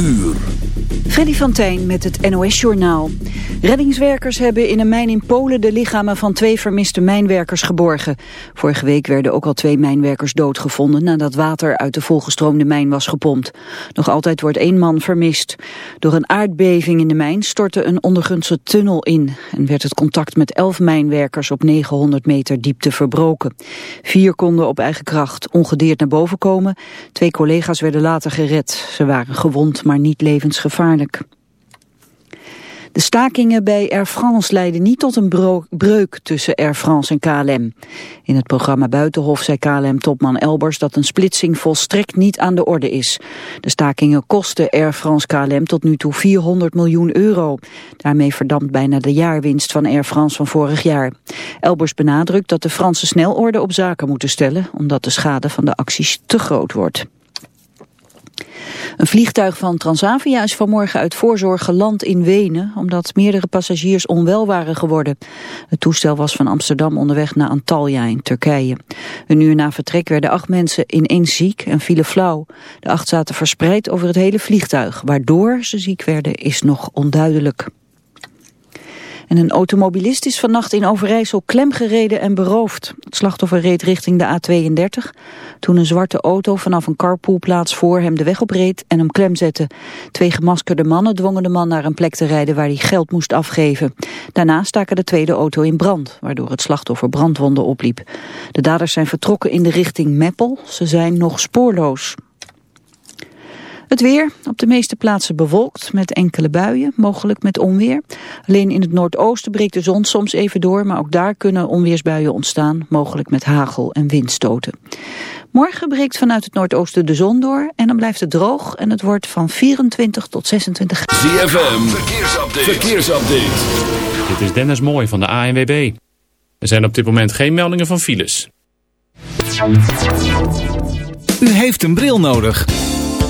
uur. Freddy van Tijn met het NOS-journaal. Reddingswerkers hebben in een mijn in Polen de lichamen van twee vermiste mijnwerkers geborgen. Vorige week werden ook al twee mijnwerkers doodgevonden nadat water uit de volgestroomde mijn was gepompt. Nog altijd wordt één man vermist. Door een aardbeving in de mijn stortte een ondergrondse tunnel in en werd het contact met elf mijnwerkers op 900 meter diepte verbroken. Vier konden op eigen kracht ongedeerd naar boven komen. Twee collega's werden later gered. Ze waren gewond, maar niet levensgevaarlijk. De stakingen bij Air France leiden niet tot een breuk tussen Air France en KLM. In het programma Buitenhof zei KLM-topman Elbers dat een splitsing volstrekt niet aan de orde is. De stakingen kosten Air France KLM tot nu toe 400 miljoen euro. Daarmee verdampt bijna de jaarwinst van Air France van vorig jaar. Elbers benadrukt dat de Franse snelorde op zaken moeten stellen, omdat de schade van de acties te groot wordt. Een vliegtuig van Transavia is vanmorgen uit voorzorg geland in Wenen, omdat meerdere passagiers onwel waren geworden. Het toestel was van Amsterdam onderweg naar Antalya in Turkije. Een uur na vertrek werden acht mensen ineens ziek en vielen flauw. De acht zaten verspreid over het hele vliegtuig. Waardoor ze ziek werden is nog onduidelijk. En een automobilist is vannacht in Overijssel klemgereden en beroofd. Het slachtoffer reed richting de A32 toen een zwarte auto vanaf een carpoolplaats voor hem de weg opreed en hem klem zette. Twee gemaskerde mannen dwongen de man naar een plek te rijden waar hij geld moest afgeven. Daarna staken de tweede auto in brand, waardoor het slachtoffer brandwonden opliep. De daders zijn vertrokken in de richting Meppel. Ze zijn nog spoorloos. Het weer, op de meeste plaatsen bewolkt met enkele buien, mogelijk met onweer. Alleen in het noordoosten breekt de zon soms even door, maar ook daar kunnen onweersbuien ontstaan, mogelijk met hagel en windstoten. Morgen breekt vanuit het noordoosten de zon door en dan blijft het droog en het wordt van 24 tot 26 graden. ZFM, verkeersupdate. verkeersupdate. Dit is Dennis Mooij van de ANWB. Er zijn op dit moment geen meldingen van files. U heeft een bril nodig.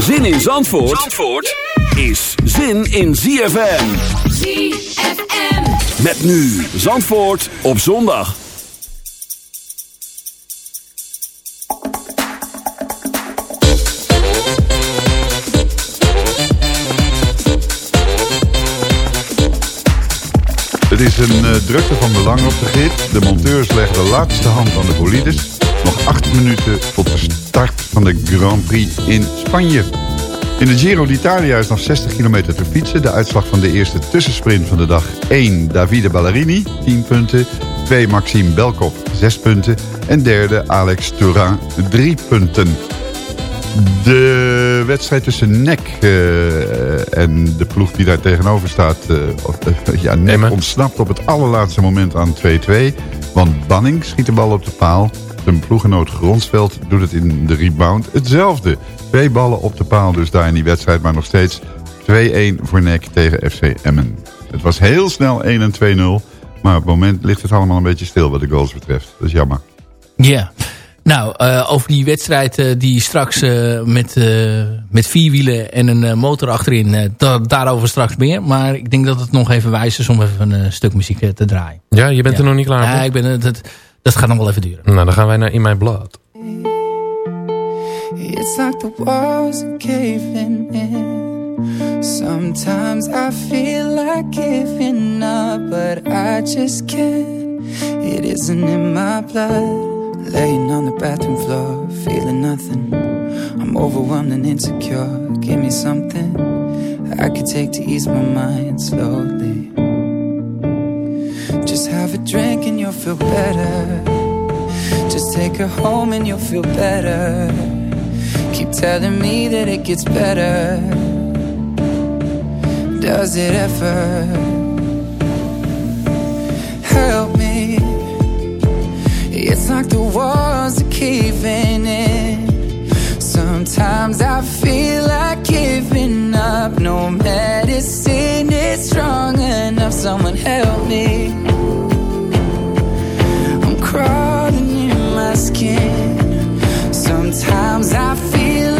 Zin in Zandvoort, Zandvoort is zin in ZFM. ZFM. Met nu Zandvoort op zondag. Het is een uh, drukte van belang op de grid. De monteurs leggen de laatste hand aan de bolides. Nog acht minuten tot de start van de Grand Prix in Spanje. In de Giro d'Italia is nog 60 kilometer te fietsen. De uitslag van de eerste tussensprint van de dag 1 Davide Ballerini, 10 punten. 2 Maxime Belkop, 6 punten. En derde Alex Turin, 3 punten. De wedstrijd tussen NEC uh, en de ploeg die daar tegenover staat... Uh, uh, ja, NEC ontsnapt op het allerlaatste moment aan 2-2. Want Banning schiet de bal op de paal. Zijn ploegenoot Gronsveld doet het in de rebound hetzelfde. Twee ballen op de paal dus daar in die wedstrijd. Maar nog steeds 2-1 voor NEC tegen FC Emmen. Het was heel snel 1 2-0. Maar op het moment ligt het allemaal een beetje stil wat de goals betreft. Dat is jammer. Ja. Nou, over die wedstrijd die straks met, met vier wielen en een motor achterin, daarover straks meer. Maar ik denk dat het nog even wijs is om even een stuk muziek te draaien. Ja, je bent er nog niet klaar voor? Ja, ik ben, dat, dat gaat nog wel even duren. Nou, dan gaan wij naar In My Blood. It's like the walls are caving in. Sometimes I feel like giving up, but I just can't. It isn't in my blood. Laying on the bathroom floor, feeling nothing. I'm overwhelmed and insecure. Give me something I could take to ease my mind slowly. Just have a drink and you'll feel better. Just take her home and you'll feel better. Keep telling me that it gets better. Does it ever? Help me. It's like the walls are caving in. Sometimes I feel like giving up. No medicine is strong enough. Someone help me. I'm crawling in my skin. Sometimes I feel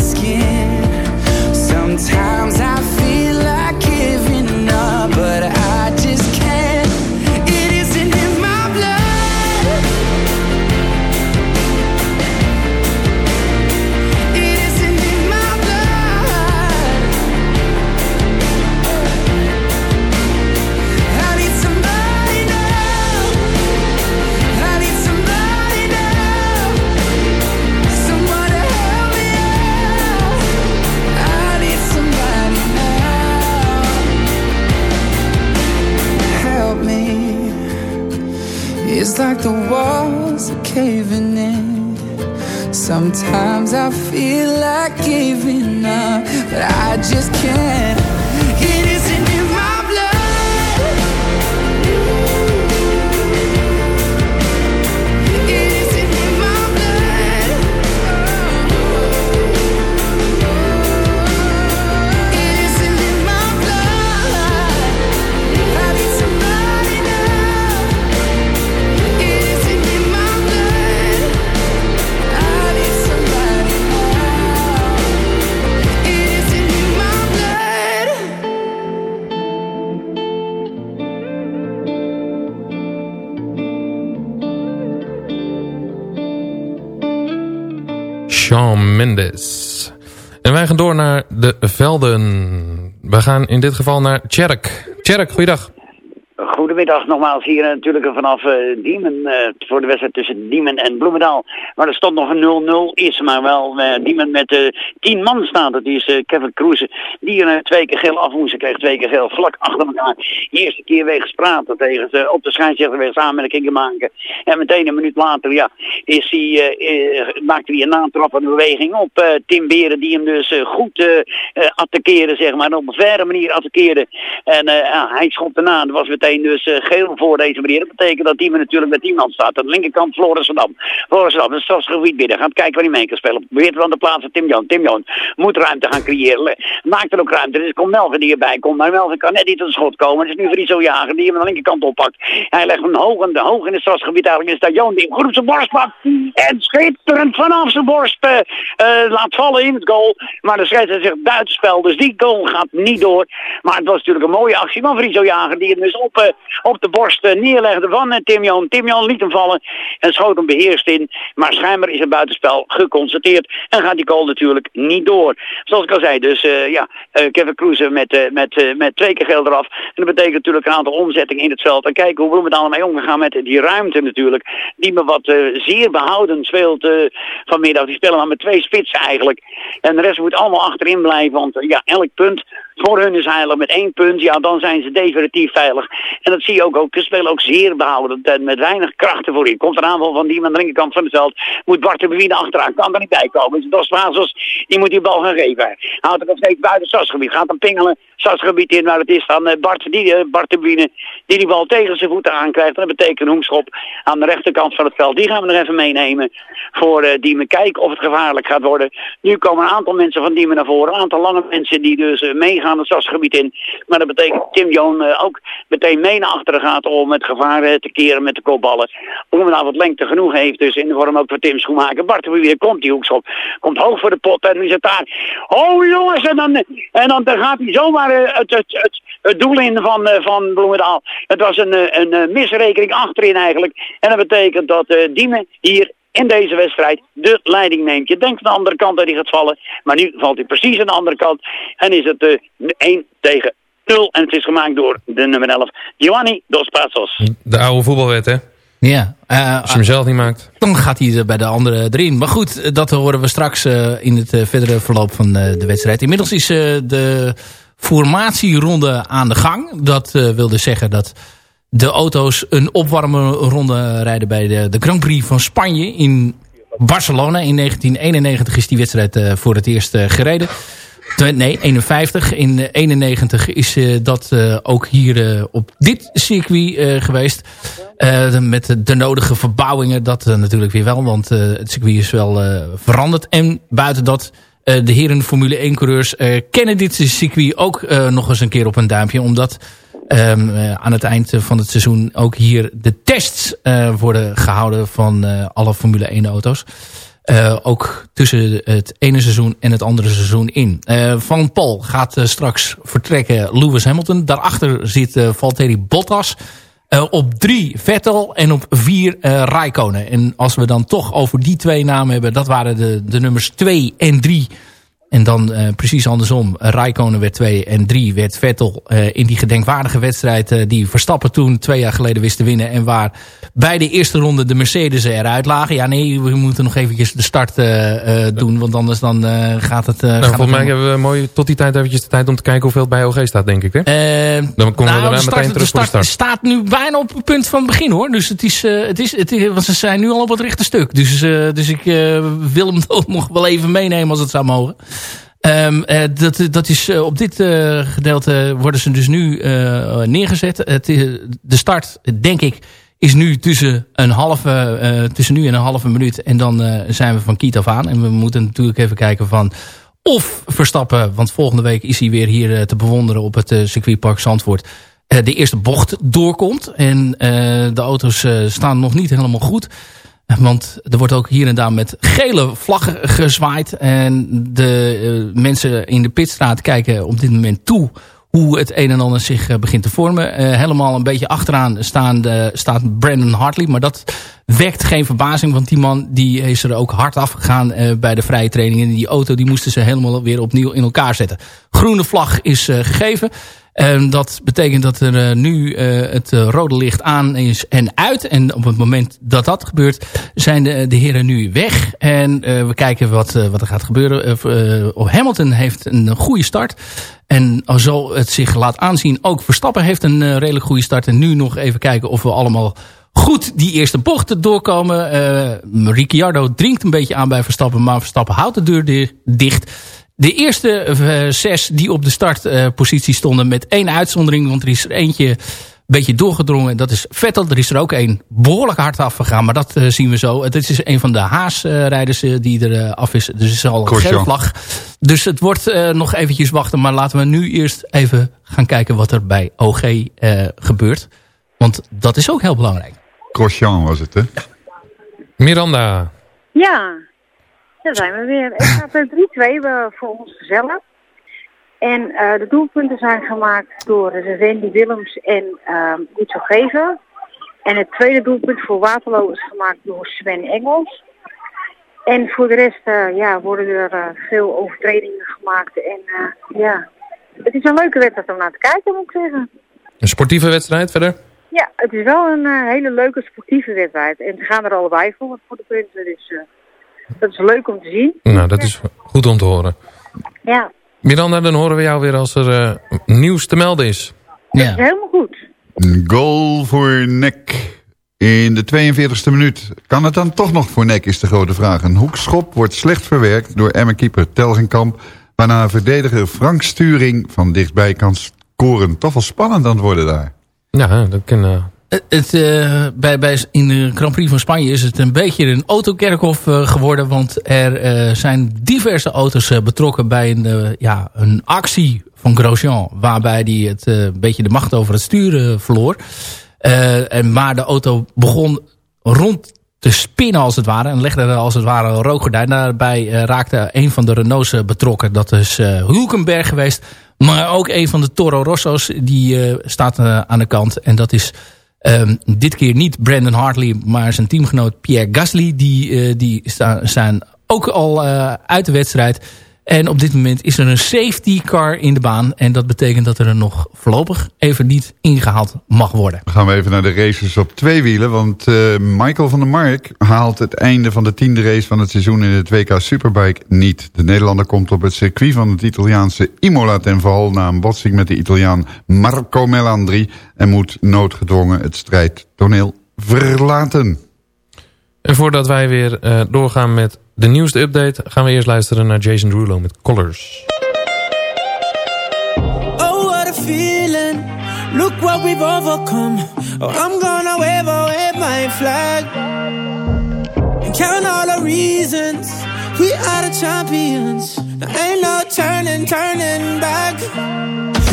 Skin. Sometimes I Sometimes I feel like giving up, but I just can't. Mendes. En wij gaan door naar de velden. We gaan in dit geval naar Tjerk. Tjerk, goeiedag. Goedemiddag nogmaals hier eh, natuurlijk vanaf eh Diemen eh, voor de wedstrijd tussen Diemen en Bloemendaal. Maar er stond nog een 0-0 is, maar wel eh, Diemen met eh 10 man staat. Dat is Kevin Kroeze die er twee keer geel af moest. Kreeg twee keer geel vlak achter elkaar. Eerste keer wegens praten tegen ze op de scheidsrechter wegens aanmerkingen maken. En meteen een minuut later ja, is hij, maakte hij een natrappende beweging op Tim Beren die hem dus goed attaqueerde zeg maar. Op een verre manier attaqueerde. En hij schopt erna. Dat was meteen dus eh, geel voor deze manier. Dat betekent dat Diemen natuurlijk met 10 man staat. Aan de linkerkant Florissendam. Een strafgebied binnen. Gaat kijken waar hij mee kan spelen. Probeert aan de plaats van Tim Joon. Tim Joon moet ruimte gaan creëren. Maakt er ook ruimte. Dus komt Melvin die erbij komt. Maar Melvin kan net niet tot schot komen. Het is nu Friso Jager die hem aan de linkerkant oppakt. Hij legt hem hoog de, hoog in het strafgebied. Eigenlijk is dat Joon die hem goed op zijn borst pakt. En schitterend vanaf zijn borst eh, eh, laat vallen in het goal. Maar de scheidsrechter zegt buitenspel. Dus die goal gaat niet door. Maar het was natuurlijk een mooie actie van Friso Jager. Die hem dus op, op de borst neerlegde van Tim Jan. Tim Jan liet hem vallen en schoot hem beheerst in. Maar schijnbaar is het buitenspel geconstateerd en gaat die goal natuurlijk niet door. Zoals ik al zei, dus ja, Kevin Kroeze met, met, met twee keer geel eraf. En dat betekent natuurlijk een aantal omzettingen in het veld. En kijken hoe we allemaal mee omgegaan met die ruimte natuurlijk. Die me wat zeer behouden speelt vanmiddag. Die spelen maar met twee spitsen eigenlijk. En de rest moet allemaal achterin blijven, want ja, elk punt voor hun is heilig met één punt. Ja, dan zijn ze definitief veilig. En dat zie je ook. ook ze spelen ook zeer behouden. Met weinig krachten voorin. Komt een aanval van die aan de linkerkant van het veld. Moet Bart de Bewien achteraan. Kan er niet bij komen. Dus Dos Vazos, die moet die bal gaan geven. Houdt het nog steeds buiten het stadsgebied. Gaat hem pingelen. Stadsgebied in. Maar het is dan eh, Bart, die, uh, Bart de Bewien die die bal tegen zijn voeten aankrijgt. Dat betekent een hoekschop aan de rechterkant van het veld. Die gaan we nog even meenemen voor uh, Diemen. Kijken of het gevaarlijk gaat worden. Nu komen een aantal mensen van Diemen naar voren. Een aantal lange mensen die dus meegaan gaan het stadsgebied in. Maar dat betekent Tim Joon ook meteen mee naar achteren gaat om het gevaar te keren met de kopballen. Nou wat lengte genoeg heeft, dus in de vorm ook van Tim Schoenmaker. Bart, weer komt die hoekschop. Komt hoog voor de pot en nu het daar. Oh jongens, en dan, en dan, dan gaat hij zomaar uh, het, het, het, het, doel in van, van Bloemendaal. Het was een, een misrekening achterin eigenlijk. En dat betekent dat Diemen hier in deze wedstrijd de leiding neemt. Je denkt aan de andere kant dat hij gaat vallen, maar nu valt hij precies aan de andere kant en is het uh, 1 tegen 0 en het is gemaakt door de nummer 11, Giovanni Dos Passos. De oude voetbalwet, hè? Ja. Uh, Als je hem zelf niet maakt. Dan gaat hij er bij de andere erin. Maar goed, dat horen we straks uh, in het uh, verdere verloop van de wedstrijd. Inmiddels is de formatieronde aan de gang. Dat wil dus zeggen dat de auto's een opwarmenronde rijden bij de, de Grand Prix van Spanje in Barcelona. In 1991 is die wedstrijd uh, voor het eerst uh, gereden. Nee, 51. In 91 is dat ook hier op dit circuit geweest. met de nodige verbouwingen. Dat natuurlijk weer wel, want het circuit is wel veranderd. En buiten dat, de heren Formule 1 coureurs kennen dit circuit ook nog eens een keer op een duimpje. Omdat uh, aan het eind van het seizoen ook hier de tests worden gehouden van alle Formule 1 auto's. ook tussen het ene seizoen en het andere seizoen in. van Paul gaat straks vertrekken Lewis Hamilton. Daarachter zit Valtteri Bottas. Op drie Vettel en op vier Raikkonen. En als we dan toch over die twee namen hebben... dat waren de, de nummers twee en drie en dan uh, precies andersom. Raikkonen werd 2 en 3 werd Vettel uh, in die gedenkwaardige wedstrijd... Uh, die Verstappen toen twee jaar geleden wist te winnen... en waar bij de eerste ronde de Mercedes eruit lagen. Ja, nee, we moeten nog eventjes de start doen... want anders dan gaat het... nou, gaat volgens mij hebben we mooi tot die tijd eventjes de tijd... om te kijken hoeveel het bij OG staat, denk ik. Hè? dan komen nou, we daarna meteen terug de start, de start. staat nu bijna op het punt van het begin, hoor. Dus het is... het is, het is want ze zijn nu al op het rechte stuk. Dus, dus ik wil hem nog wel even meenemen als het zou mogen. Um, uh, dat, dat is uh, op dit uh, gedeelte worden ze dus nu neergezet. Het, de start, denk ik, is nu tussen, een halve, tussen nu en een halve minuut. En dan zijn we van kiet af aan. En we moeten natuurlijk even kijken van of Verstappen, want volgende week is hij weer hier te bewonderen op het circuitpark Zandvoort. de eerste bocht doorkomt. En de auto's staan nog niet helemaal goed. Want er wordt ook hier en daar met gele vlaggen gezwaaid. En de uh, mensen in de pitstraat kijken op dit moment toe hoe het een en ander zich uh, begint te vormen. Uh, helemaal een beetje achteraan staan staat Brandon Hartley. Maar dat wekt geen verbazing. Want die man die is er ook hard afgegaan bij de vrije training. En die auto die moesten ze helemaal weer opnieuw in elkaar zetten. Groene vlag is gegeven. En dat betekent dat er uh, nu uh, het uh, rode licht aan is en uit. En op het moment dat dat gebeurt, zijn de, de heren nu weg. En we kijken wat, wat er gaat gebeuren. Hamilton heeft een goede start. En zo het zich laat aanzien, ook Verstappen heeft een redelijk goede start. En nu nog even kijken of we allemaal goed die eerste bochten doorkomen. Ricciardo drinkt een beetje aan bij Verstappen, maar Verstappen houdt de deur dicht. De eerste uh, zes die op de startpositie uh, stonden met één uitzondering. Want er is er eentje een beetje doorgedrongen. Dat is Vettel. Er is er ook één behoorlijk hard afgegaan. Maar dat uh, zien we zo. Het is een van de Haas-rijders die er af is. Dus het is al een gele vlag. Dus het wordt nog eventjes wachten. Maar laten we nu eerst even gaan kijken wat er bij OG gebeurt. Want dat is ook heel belangrijk. Grosjean was het, hè? Ja. Miranda. Ja, daar zijn we weer. Ik ga 3-2 voor ons gezellig. En de doelpunten zijn gemaakt door Randy Willems en uh, Guido Geven. En het tweede doelpunt voor Waterloo is gemaakt door Sven Engels. En voor de rest ja, worden er veel overtredingen gemaakt. En ja, het is een leuke wedstrijd om naar te kijken, moet ik zeggen. Een sportieve wedstrijd verder? Ja, het is wel een uh, hele leuke sportieve wedstrijd. En ze gaan er allebei voor, voor de prinsen. Dus uh, dat is leuk om te zien. Nou, dat is goed om te horen. Ja. Miranda, dan horen we jou weer als er uh, nieuws te melden is. Ja. Dat is helemaal goed. Een goal voor Nek in de 42e minuut. Kan het dan toch nog voor Nek, is de grote vraag. Een hoekschop wordt slecht verwerkt door Emmerkeeper Telgenkamp... waarna verdediger Frank Sturing van dichtbij kan scoren. Toch wel spannend aan het worden daar. Ja, dat kan... Uh... Het, uh, bij, bij, in de Grand Prix van Spanje is het een beetje een autokerkhof uh, geworden. Want er zijn diverse auto's betrokken bij een, ja, een actie van Grosjean. Waarbij hij het een beetje de macht over het sturen verloor. en maar de auto begon rond te spinnen als het ware. En legde er als het ware een rookgordijn. Daarbij raakte een van de Renaults betrokken. Dat is Hulkenberg geweest. Maar ook een van de Toro Rosso's, die staat aan de kant. En dat is um, dit keer niet Brandon Hartley, maar zijn teamgenoot Pierre Gasly. Die, uh, die zijn ook al uit de wedstrijd. En op dit moment is er een safety car in de baan. En dat betekent dat er nog voorlopig even niet ingehaald mag worden. Dan gaan we even naar de races op twee wielen. Want uh, Michael van der Mark haalt het einde van de tiende race van het seizoen in het WK Superbike niet. De Nederlander komt op het circuit van het Italiaanse Imola ten val... na een botsing met de Italiaan Marco Melandri... en moet noodgedwongen het strijdtoneel verlaten. En voordat wij weer uh, doorgaan met de nieuwste update gaan we eerst luisteren naar Jason Derulo met Colors. Oh, what a feeling. Look what we've overcome. Oh, I'm gonna wave, away my flag. And count all the reasons. We are the champions. There ain't no turning, turning back.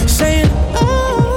Saying, oh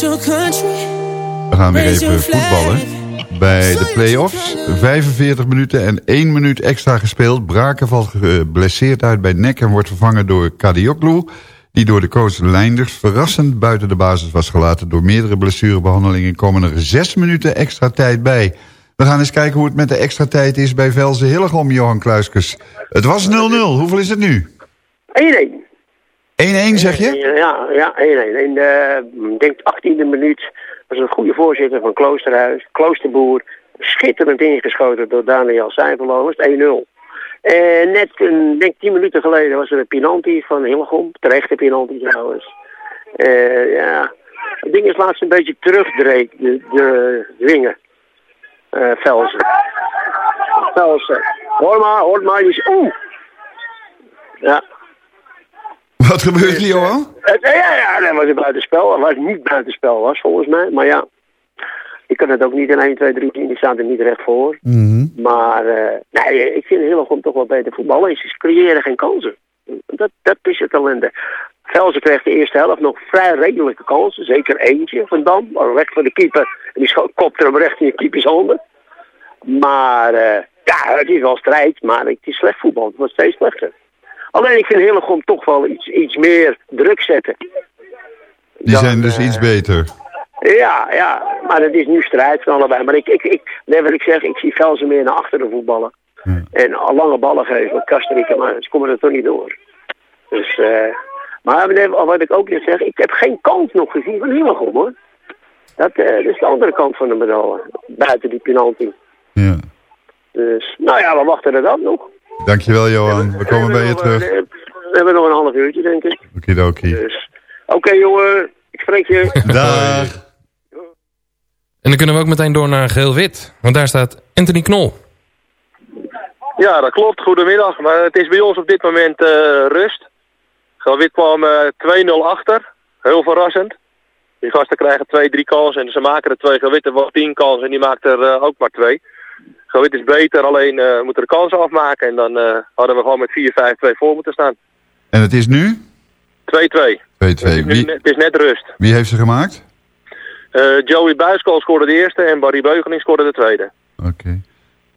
We gaan weer even voetballen. Bij de play-offs 45 minuten en 1 minuut extra gespeeld. Braken valt geblesseerd uit bij nek en wordt vervangen door Kadioglu... die door de coach Leinders verrassend buiten de basis was gelaten. Door meerdere blessurebehandelingen komen er 6 minuten extra tijd bij. We gaan eens kijken hoe het met de extra tijd is bij Velze Hillegom, Johan Kluiskes. Het was 0-0. Hoeveel is het nu? 1-1. 1-1 zeg je? Ja, ja 1-1. In de, denk 18e minuut was een goede voorzitter van Kloosterhuis, Kloosterboer. Schitterend ingeschoten door Daniel Sijverlo. Was 1-0. En net, een, denk 10 minuten geleden was er een penalty van Hillegom. Terechte penalty trouwens. Uh, ja, het ding is laatst een beetje terugdreed, de, de dwingen. Uh, Velsen. Velsen. Hoor maar, hoor maar. Oeh. Ja, wat gebeurt hier, Johan? Ja, ja, ja, dat was het buitenspel. Was niet buitenspel, was volgens mij. Maar ja, ik kan het ook niet in 1, 2, 3 zien. Die staat er niet recht voor. Mm Maar uh, nee, ik vind Hillegom toch wel beter voetballen. Ze creëren geen kansen. Dat, dat is het ellende. Velsen kreeg de eerste helft nog vrij redelijke kansen. Zeker eentje van Dam. Recht voor de keeper. En die kopte hem recht in de keepers handen. Maar uh, ja, het is wel strijd. Maar het is slecht voetbal. Het wordt steeds slechter. Alleen ik vind Hillegom toch wel iets, iets meer druk zetten. Die zijn dus iets beter. Ja, ja, maar het is nu strijd van allebei. Maar ik, ik, ik, nee, wat ik zeg, ik zie Velsen meer naar achteren voetballen. En al lange ballen geven met Kastriken, maar ze komen er toch niet door. Dus, uh, maar wat ik ook net zeg, ik heb geen kans nog gezien van Hillegom hoor. Dat, uh, dat is de andere kant van de medaille. Buiten die penalty. Ja. Dus, nou ja, we wachten er dan nog. Dankjewel Johan, we komen bij je terug. We hebben nog een half uurtje denk ik. Okidoki. Dus, Oké jongen, ik spreek je. Dag. En dan kunnen we ook meteen door naar geel-wit. Want daar staat Anthony Knol. Ja, dat klopt. Goedemiddag. Maar het is bij ons op dit moment uh, rust. Geel-wit kwam uh, 2-0 achter. Heel verrassend. Die gasten krijgen twee, drie kansen en ze maken er twee. Geel-wit wel tien kansen en die maakt er uh, ook maar twee. Geel-wit is beter, alleen uh, moeten de kansen afmaken. En dan uh, hadden we gewoon met 4-5-2 voor moeten staan. En het is nu? 2-2. 2-2. Het, het, is net rust. Wie heeft ze gemaakt? Uh, Joey Buiskool scoorde de eerste en Barry Beugeling scoorde de tweede. Oké. Okay.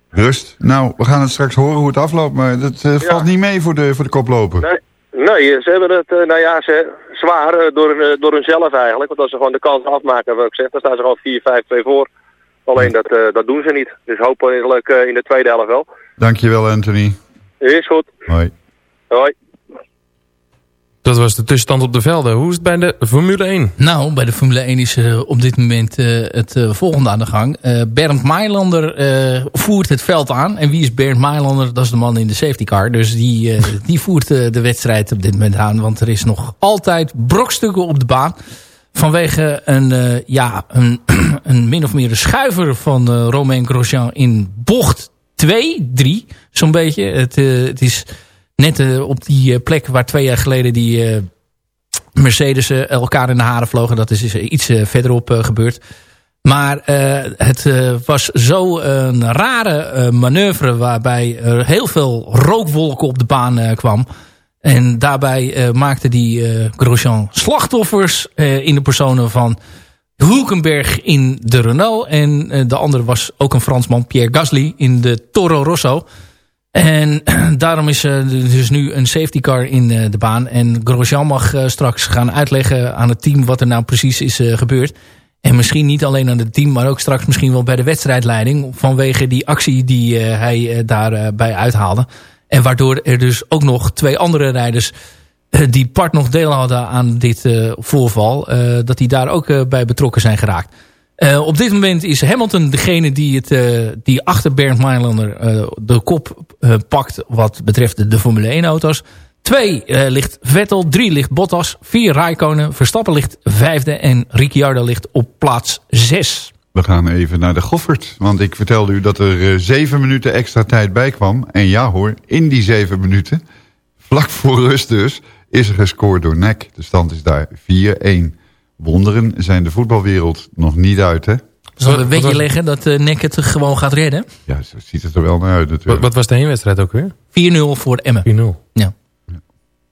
Rust. Nou, we gaan het straks horen hoe het afloopt, maar dat ja. valt niet mee voor de, voor de koploper. Nee, nee ze hebben het, nou ja, ze, zwaar door, door hunzelf eigenlijk. Want als ze gewoon de kans afmaken, wat ik zeg, dan staan ze gewoon 4-5-2 voor. Alleen dat, uh, dat doen ze niet. Dus hopelijk uh, in de tweede helft wel. Dankjewel Anthony. Is goed. Hoi. Hoi. Dat was de tussenstand op de velden. Hoe is het bij de Formule 1? Nou, bij de Formule 1 is er op dit moment uh, het uh, volgende aan de gang. Uh, Bernd Mailander voert het veld aan. En wie is Bernd Mailander? Dat is de man in de safety car. Dus die, die voert de wedstrijd op dit moment aan. Want er is nog altijd brokstukken op de baan. Vanwege een, uh, ja, een, een min of meer de schuiver van uh, Romain Grosjean in bocht 2, 3. Zo'n beetje. Het, uh, het is net op die plek waar twee jaar geleden die Mercedes elkaar in de haren vlogen. Dat is iets verderop gebeurd. Maar het was zo een rare manoeuvre waarbij er heel veel rookwolken op de baan kwam. En daarbij uh, maakte die uh, Grosjean slachtoffers uh, in de personen van Hulkenberg in de Renault. En de andere was ook een Fransman, Pierre Gasly, in de Toro Rosso. En daarom is er dus nu een safety car in de baan. En Grosjean mag straks gaan uitleggen aan het team wat er nou precies is gebeurd. En misschien niet alleen aan het team, maar ook straks misschien wel bij de wedstrijdleiding. Vanwege die actie die hij daarbij uithaalde. En waardoor er dus ook nog twee andere rijders die part nog deel hadden aan dit uh, voorval, uh, dat die daar ook bij betrokken zijn geraakt. op dit moment is Hamilton degene die, het, die achter Bernd Mailander de kop pakt wat betreft de Formule 1 auto's. Twee ligt Vettel, drie ligt Bottas, vier Raikkonen, Verstappen ligt vijfde en Ricciardo ligt op plaats zes. We gaan even naar de Goffert. Want ik vertelde u dat er uh, zeven minuten extra tijd bij kwam. En ja hoor, in die zeven minuten, vlak voor rust dus, is er gescoord door NEC. De stand is daar 4-1. Wonderen zijn de voetbalwereld nog niet uit, hè? Zal een beetje leggen dat uh, NEC het gewoon gaat redden? Ja, zo ziet het er wel naar uit natuurlijk. Wat, wat was de heenwedstrijd ook weer? 4-0 voor Emmen. 4-0. Ja.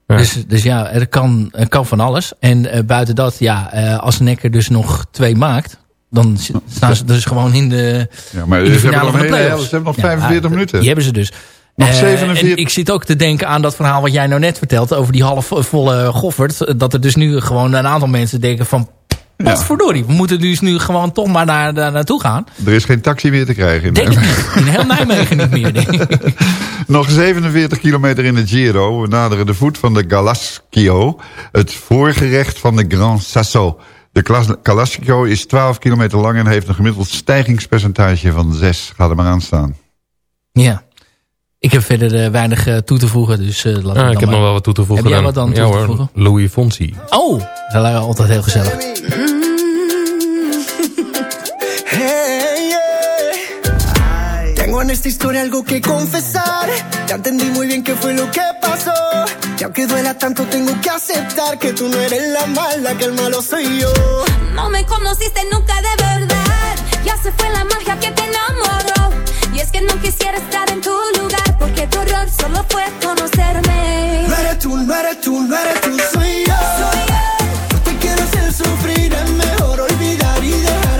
Dus, dus ja, er kan, er kan van alles. En buiten dat, ja, als Nekker dus nog twee maakt... dan staan ze dus gewoon in de, ja, maar in de finale van de Ze hebben nog 45 minuten. Die hebben ze dus. Nog 47. en ik zit ook te denken aan dat verhaal wat jij nou net vertelt... over die halfvolle Goffert. Dat er dus nu gewoon een aantal mensen denken van... Wat ja. verdorie, we moeten dus nu gewoon toch maar naar, daar naartoe gaan. Er is geen taxi meer te krijgen. In, denk ik niet. in heel Nijmegen niet meer. Nog 47 kilometer in de Giro. We naderen de voet van de Galascio. Het voorgerecht van de Grand Sasso. De Galascio is 12 kilometer lang en heeft een gemiddeld stijgingspercentage van 6. Ga er maar aan staan. Ja. Ik heb verder uh, weinig uh, toe te voegen. Dus, uh, ja, ik heb nog wel wat toe te voegen. Heb jij wat dan ja, toe te hoor, voegen? Louis Fonsi. Oh, dat lijkt altijd heel gezellig. Tengo en esta historia algo que confesar. Ya entendí muy bien qué fue lo que pasó. Y aunque duela tanto, tengo que aceptar que tú no eres la mala, que el malo soy yo. No me conociste nunca de verdad. Ya se fue la magia que te enamoró. Y es que no quisiera estar en tu lugar porque tu error solo fue conocerme. No eres tú, no eres tú, no eres tú, soy yo. Soy yo. No te quiero hacer sufrir, es mejor olvidar y dejarlo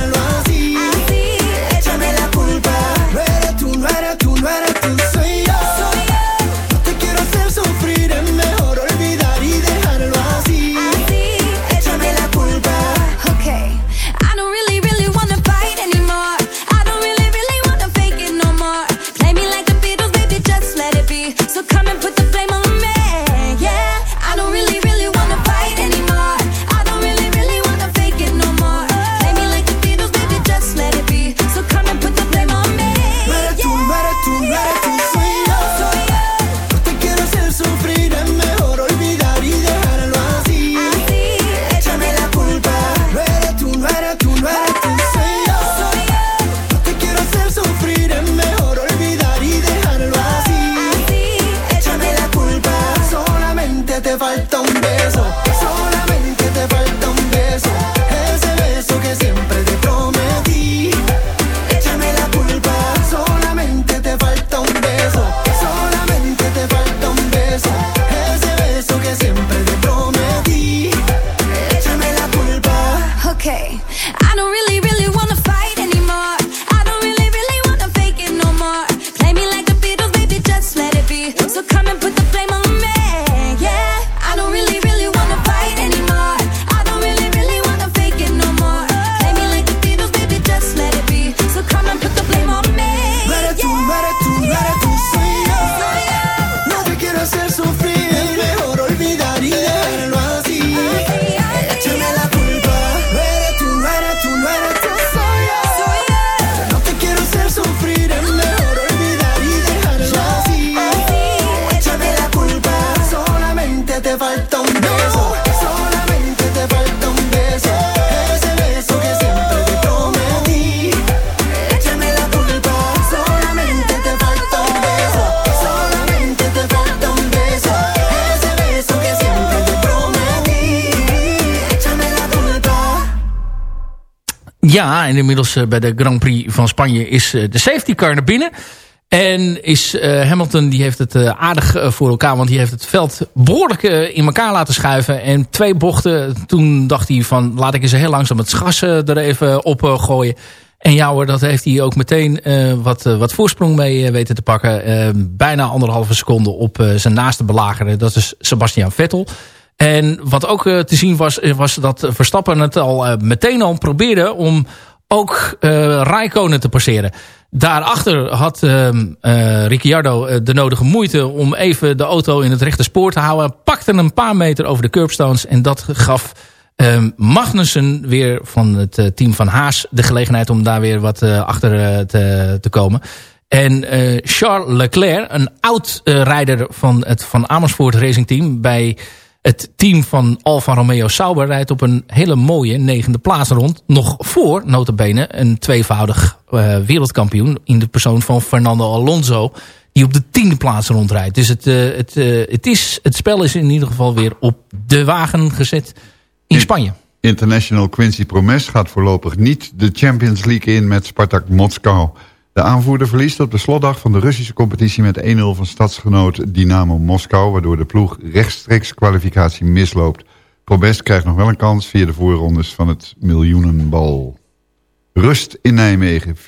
Inmiddels eh, bij de Grand Prix van Spanje is eh, de safety car naar binnen. En is eh, Hamilton, die heeft het aardig voor elkaar. Want die heeft het veld behoorlijk eh, in elkaar laten schuiven. En twee bochten, toen dacht hij van... laat ik eens heel langzaam het gas er even op gooien. En ja hoor, dat heeft hij ook meteen wat, wat voorsprong mee weten te pakken. Bijna anderhalve seconde op zijn naaste belager. Dat is Sebastian Vettel. En wat ook te zien was, was dat Verstappen het al meteen al probeerde om ook Raikkonen te passeren. Daarachter had ehm, eh, Ricciardo eh, de nodige moeite om even de auto in het rechte spoor te houden. Pakte een paar meter over de curbstones en dat gaf ehm, Magnussen weer van het team van Haas de gelegenheid om daar weer wat achter te, te komen. En Charles Leclerc, een oud-rijder van het Van Amersfoort Racing Team... bij het team van Alfa Romeo Sauber rijdt op een hele mooie negende plaats rond. Nog voor, notabene, een tweevoudig eh, wereldkampioen... in de persoon van Fernando Alonso... die op de tiende plaats rondrijdt. Dus het, eh, het, eh, het, is, het spel is in ieder geval weer op de wagen gezet in Spanje. International Quincy Promes gaat voorlopig niet de Champions League in met Spartak Moskou. De aanvoerder verliest op de slotdag van de Russische competitie met 1-0 van stadsgenoot Dynamo Moskou... waardoor de ploeg rechtstreeks kwalificatie misloopt. Probest krijgt nog wel een kans via de voorrondes van het miljoenenbal. Rust in Nijmegen, 4-1.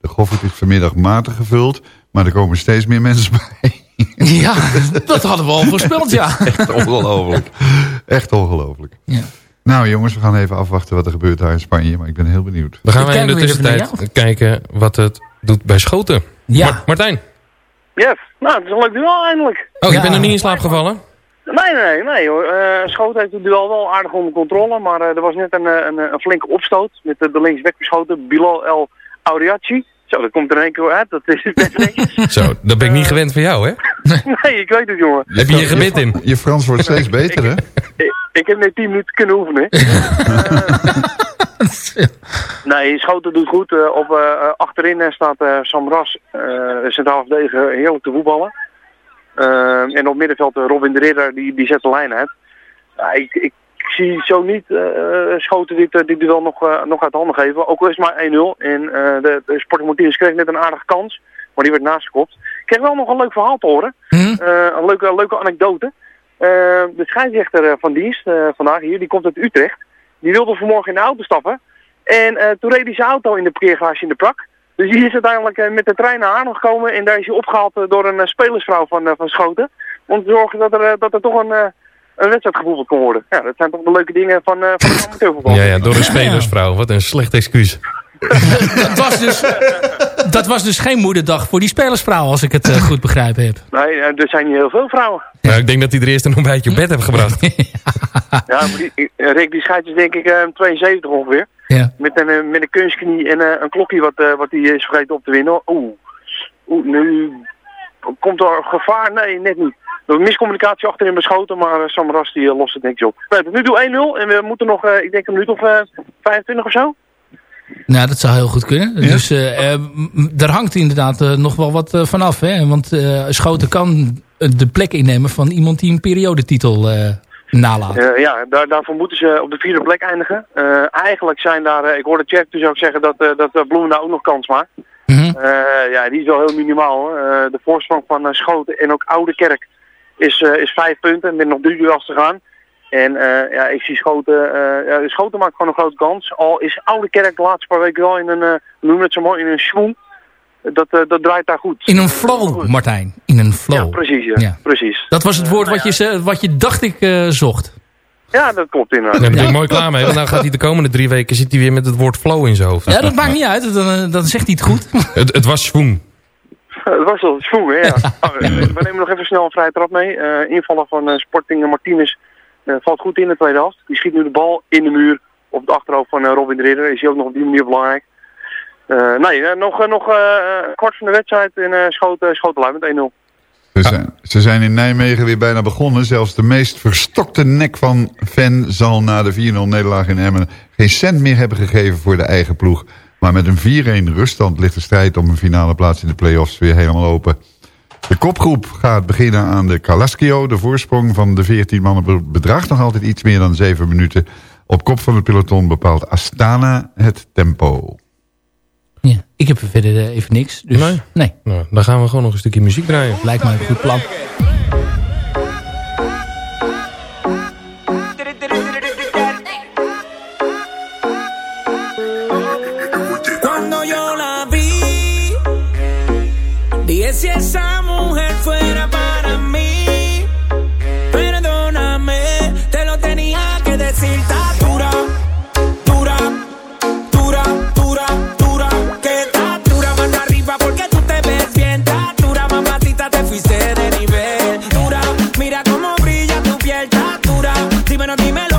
De Goffert is vanmiddag matig gevuld, maar er komen steeds meer mensen bij. Ja, dat hadden we al voorspeld, ja. Echt ongelooflijk. Echt ongelooflijk. Ja. Nou jongens, we gaan even afwachten wat er gebeurt daar in Spanje. Maar ik ben heel benieuwd. Dan gaan wij in de tussentijd kijken wat het doet bij Schoten. Ja. Ma- Martijn. Yes, nou, het is een leuk duel eindelijk. Oh, je bent nog niet in slaap gevallen? Nee, nee, nee hoor. Eh Schoot heeft het duel wel aardig onder controle, maar eh, er was net een, eh, een, een flinke opstoot met de, de links weggeschoten Bilal El Auriachi. Zo, dat komt er in één keer uit, dat is best netjes. Zo, dat ben ik niet gewend van jou, hè? nee, ik weet het jongen. Heb je je gebit in? Je Frans wordt steeds beter, hè? Ik, ik heb net 10 minuten kunnen oefenen. nee, Schoten doet goed. Eh, op, eh, eh, achterin staat eh, Sam Ras, eh, centraal verdediger, heerlijk te voetballen. En op middenveld Robin de Ridder, die, die zet de lijn uit. Ik, ik zie zo niet Schoten dit, dit duel nog, eh, nog uit handen geven. Ook al is het maar 1-0. En eh, de, de Sporting Martinez kreeg net een aardige kans, maar die werd naastgekopt. Ik kreeg wel nog een leuk verhaal te horen. Eh, een leuke, leuke anekdote. Eh, de scheidsrechter eh, van dienst, eh, vandaag hier, die komt uit Utrecht. Die wilde vanmorgen in de auto stappen. En toen reed hij zijn auto in de parkeergarage in de prak. Dus die is uiteindelijk met de trein naar Arnhem gekomen. En daar is hij opgehaald eh, door een spelersvrouw van, van Schoten. Om te zorgen dat er, dat er toch een, een wedstrijd gevoetbald kon worden. Ja, dat zijn toch de leuke dingen van, van amateurvoetbal. Ja, ja, door een spelersvrouw. Wat een slecht excuus. dat, was dus, dat was dus geen moederdag voor die spelersvrouw, als ik het eh, goed begrijpen heb. Nee, eh, er zijn niet heel veel vrouwen. Nou, ik denk dat hij er eerst een ontbijtje op bed heeft gebracht. Ja, maar die, eh, Rick, die scheidt is denk ik eh, 72 ongeveer. Ja. Met een, met een kunstknie en eh, een klokje wat, eh, wat hij is vergeten op te winnen. Oeh, Oeh nu komt er gevaar? Nee, net niet. Er was miscommunicatie achterin beschoten, maar uh, Sam Ras die lost het netjes op. Nee, nu toe 1-0 en we moeten nog, eh, ik denk een minuut of eh 25 of zo. Nou, dat zou heel goed kunnen. Dus eh, eh, daar hangt inderdaad eh, nog wel wat vanaf. Hè? Want eh, Schoten kan de plek innemen van iemand die een periodetitel eh nalaat. Eh, ja, daar, daarvoor moeten ze op de vierde plek eindigen. Eh, eigenlijk zijn daar, eh, ik hoorde Tjerk dus ook zeggen dat, eh dat uh, Bloemendaal ook nog kans maakt. Eh, ja, die is wel heel minimaal. hoor. Eh, de voorsprong van Schoten en ook Oude Kerk is, eh, is vijf punten met nog drie duels te gaan. En eh, ja, ik zie Schoten, eh, ja, Schoten maakt gewoon een grote kans. Al is Oude Kerk de laatste paar weken wel in een, eh, we noemen het zo mooi, in een schwoen. Dat, eh, dat draait daar goed. In een flow, Martijn. In een flow. Ja, precies. Ja. Ja. precies. Dat was het woord wat je, ze- wat je dacht ik eh, zocht. Ja, dat klopt inderdaad. Nou, daar ben ik mooi klaar mee. Want dan gaat hij de komende drie weken zit hij weer met het woord flow in zijn hoofd. Ja, dat maakt niet uit. Dan, dan zegt hij het goed. Het, het was schoen. Het was wel schwoen, hè? Ja. Oh, we nemen nog even snel een vrije trap mee. Eh invallen van eh, Sporting Martinez valt goed in de tweede helft. Die schiet nu de bal in de muur op het achterhoofd van eh, Robin de Ridder. Is hij ook nog op die manier belangrijk. Eh, nee, eh, nog, eh, nog eh, kwart van de wedstrijd en schoot, schoot de lijn met 1-0. Ze zijn, ze zijn in Nijmegen weer bijna begonnen. Zelfs de meest verstokte nek van fan zal na de 4-0 nederlaag in Emmen... geen cent meer hebben gegeven voor de eigen ploeg. Maar met een 4-1 ruststand ligt de strijd om een finale plaats in de play-offs weer helemaal open. De kopgroep gaat beginnen aan de Calaschio. De voorsprong van de 14 mannen bedraagt nog altijd iets meer dan 7 minuten. Op kop van het peloton bepaalt Astana het tempo. Ja. Ik heb er verder eh, even niks. Dus Nee? nee. Nou, dan gaan we gewoon nog een stukje muziek draaien. Lijkt mij een goed plan. Cuando yo la vi, dije si esa mí me lo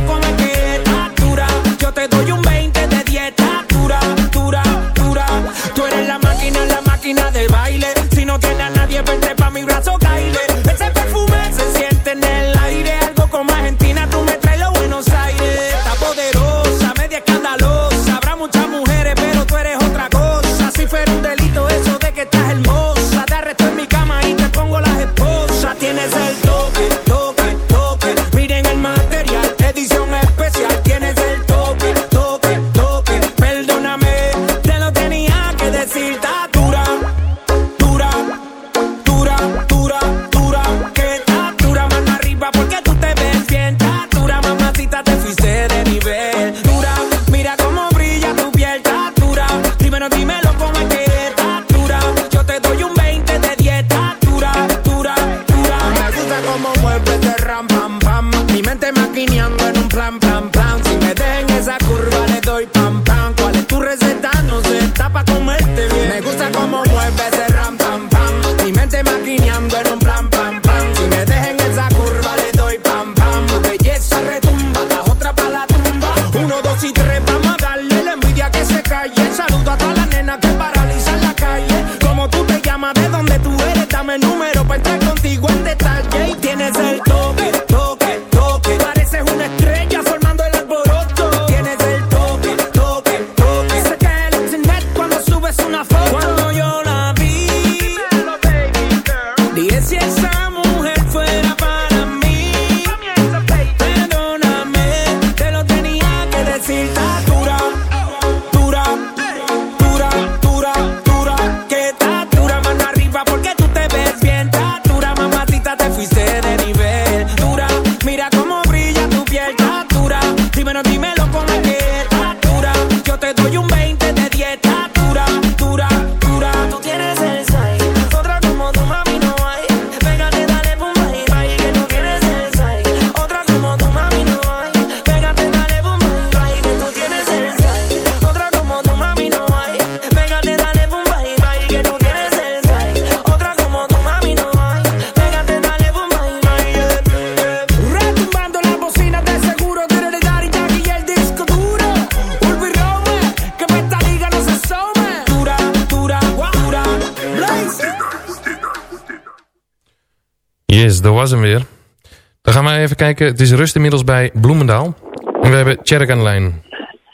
kijken. Het is rust inmiddels bij Bloemendaal. En we hebben Tjerk aan de lijn.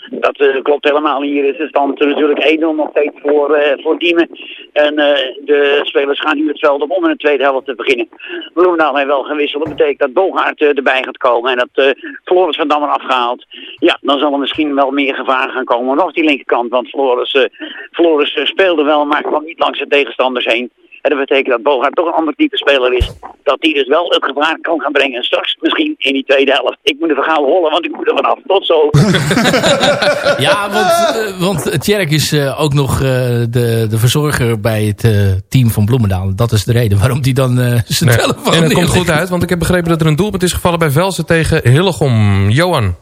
Dat eh, klopt helemaal. Hier is de stand natuurlijk 1-0 nog steeds voor, eh, voor Diemen. En eh, de spelers gaan nu het veld op om in de tweede helft te beginnen. Bloemendaal heeft wel gewisseld. Dat betekent dat eh, erbij gaat komen. En dat uh, Floris van Dam er afgehaald. Ja, dan zal er misschien wel meer gevaar gaan komen. Nog die linkerkant. Want Floris, Floris speelde wel, maar kwam niet langs de tegenstanders heen. En dat betekent dat Bogaert toch een ander type speler is. Dat hij dus wel het gevaar kan gaan brengen. Straks misschien in die tweede helft. Ik moet de verhaal hollen, want ik moet er vanaf. Tot zo. Ja, want, eh, want Tjerk is eh, ook nog eh, de, de verzorger bij het eh, team van Bloemendaal. Dat is de reden waarom hij dan eh, zijn Nee. telefoon En het komt goed uit, want ik heb begrepen dat er een doelpunt is gevallen bij Velsen tegen Hillegom. Johan.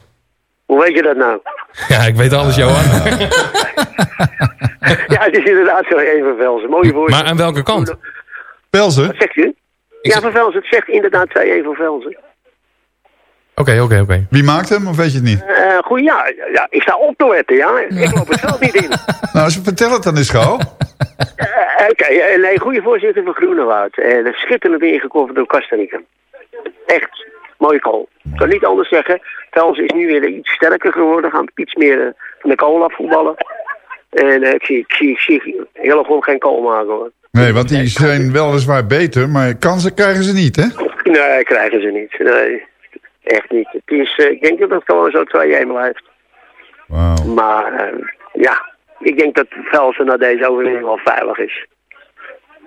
Hoe weet je dat nou? Ja, ik weet alles, Johan. ja, het is inderdaad zo even Velsen. Mooie woord. Maar aan welke kant? Velsen? Wat zegt u? Ja, van Velsen. Het zegt inderdaad 2-1 voor Velsen. Oké, oké, oké. Wie maakt hem, of weet je het niet? Eh goed, ja, ja. Ik sta op te letten, ja. Ik loop het zelf niet in. Nou, als vertel het dan eens gauw. Eh, Oké, eh, nee, goede voorzitter van Groenewoud. En uh, schitterend ingekomen door Kastanica. Echt, mooie goal. Ik kan niet anders zeggen. Velsen is nu weer iets sterker geworden. Gaan iets meer eh, van de kool afvoetballen. En eh, ik zie, ik zie, ik zie heel gewoon geen kool maken hoor. Nee, want die zijn weliswaar beter, maar kansen krijgen ze niet, hè? Nee, krijgen ze niet. Nee, echt niet. Het is, eh, ik denk dat het gewoon zo 2-1 blijft. Maar eh, ja, ik denk dat Velsen na deze overwinning wel veilig is.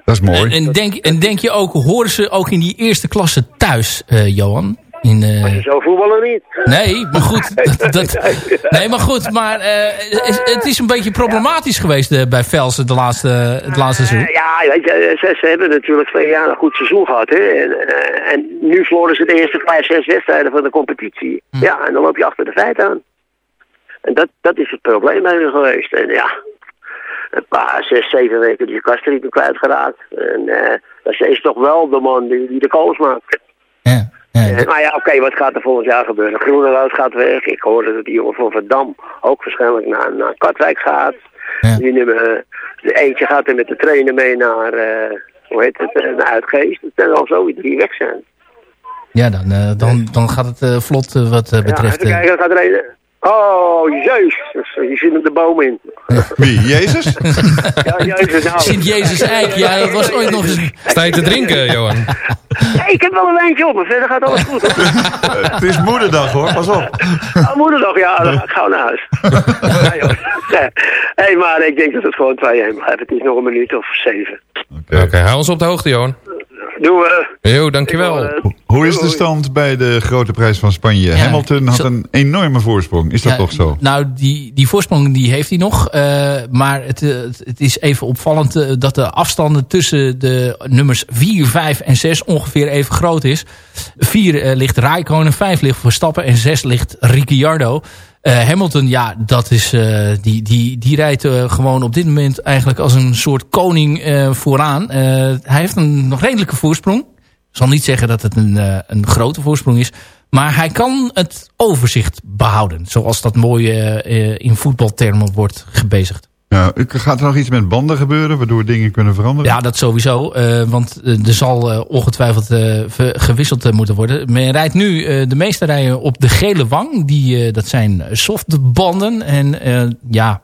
Dat is mooi. En denk, en denk je ook, horen ze ook in die eerste klasse thuis, eh, Johan? In, eh, Zo voetballen niet. Nee, maar goed. Dat, dat- nee, maar goed. Maar eh, is- het is een beetje problematisch geweest eh, bij Velsen de laatste, het laatste seizoen. Ja, weet je, ze, ze hebben natuurlijk twee jaar een goed seizoen gehad. Hè? En, en nu verloren ze de eerste vijf, zes wedstrijden van de competitie. Ja, en dan loop je achter de feiten aan. En dat, dat is het probleem bij hun geweest. En ja, een paar, zes, zeven weken die Kastrieken kwijtgeraakt. En dat is toch wel de man die, die de kools maakt. Eh, maar ja, oké, wat gaat er volgend jaar gebeuren? Groenewoud gaat weg. Ik hoorde dat die jongen van Verdam ook waarschijnlijk naar, naar Katwijk gaat. Die nummer, de eentje gaat er met de trainer mee naar, eh, hoe heet het, eh, naar Uitgeest. Het zijn al zo weer drie weg zijn. Ja, dan, dan, dan gaat het vlot wat eh, Ja, betreft... even kijken, dan gaat er een... Oh, jezus. Je zit met de boom in. Wie, Jezus? Ja, jezus, nou. Sint Jezus Eik, ja, dat was ooit nog eens... Sta je te drinken, Johan? Nee, ik heb wel een wijntje op, maar verder gaat alles goed. Hoor. Het is moederdag hoor, pas op. Oh, moederdag, ja, dan ga ik gauw naar huis. Nee, joh. Nee. hey, maar ik denk dat het gewoon 2-1 blijft. Het is nog een minuut of zeven. Oké, hou ons op de hoogte, Johan. Doe. Jo, dankjewel. Hoe is de stand bij de grote prijs van Spanje? Hamilton had een enorme voorsprong. Is dat Ja, toch zo? Nou, die, die voorsprong die heeft hij nog. Eh, maar het, eh, het, het is even opvallend eh, dat de afstanden tussen de nummers 4, 5 en 6 ongeveer even groot is. 4 ligt Raikkonen, 5 ligt Verstappen en 6 ligt Ricciardo. Eh, Hamilton, ja, dat is, eh, die, die, die rijdt eh, gewoon op dit moment eigenlijk als een soort koning vooraan. Hij heeft een nog redelijke voorsprong. Ik zal niet zeggen dat het een, een grote voorsprong is. Maar hij kan het overzicht behouden. Zoals dat mooi in voetbaltermen wordt gebezigd. Ja, gaat er nog iets met banden gebeuren waardoor dingen kunnen veranderen? Ja, dat sowieso. eh, want eh, er zal eh, ongetwijfeld gewisseld moeten worden. Men rijdt nu de meeste rijden op de gele wang. Die, dat zijn softbanden. En ja,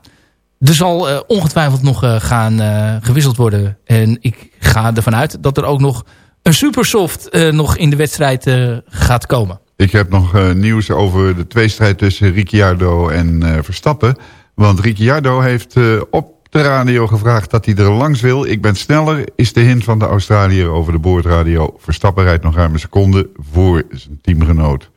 er zal ongetwijfeld nog gaan gewisseld worden. En ik ga ervan uit dat er ook nog een supersoft nog in de wedstrijd gaat komen. Ik heb nog nieuws over de tweestrijd tussen Ricciardo en Verstappen. Want Ricciardo heeft eh, op de radio gevraagd dat hij er langs wil. Ik ben sneller, is de hint van de Australiër over de boordradio. Verstappen rijdt nog ruim een seconde voor zijn teamgenoot.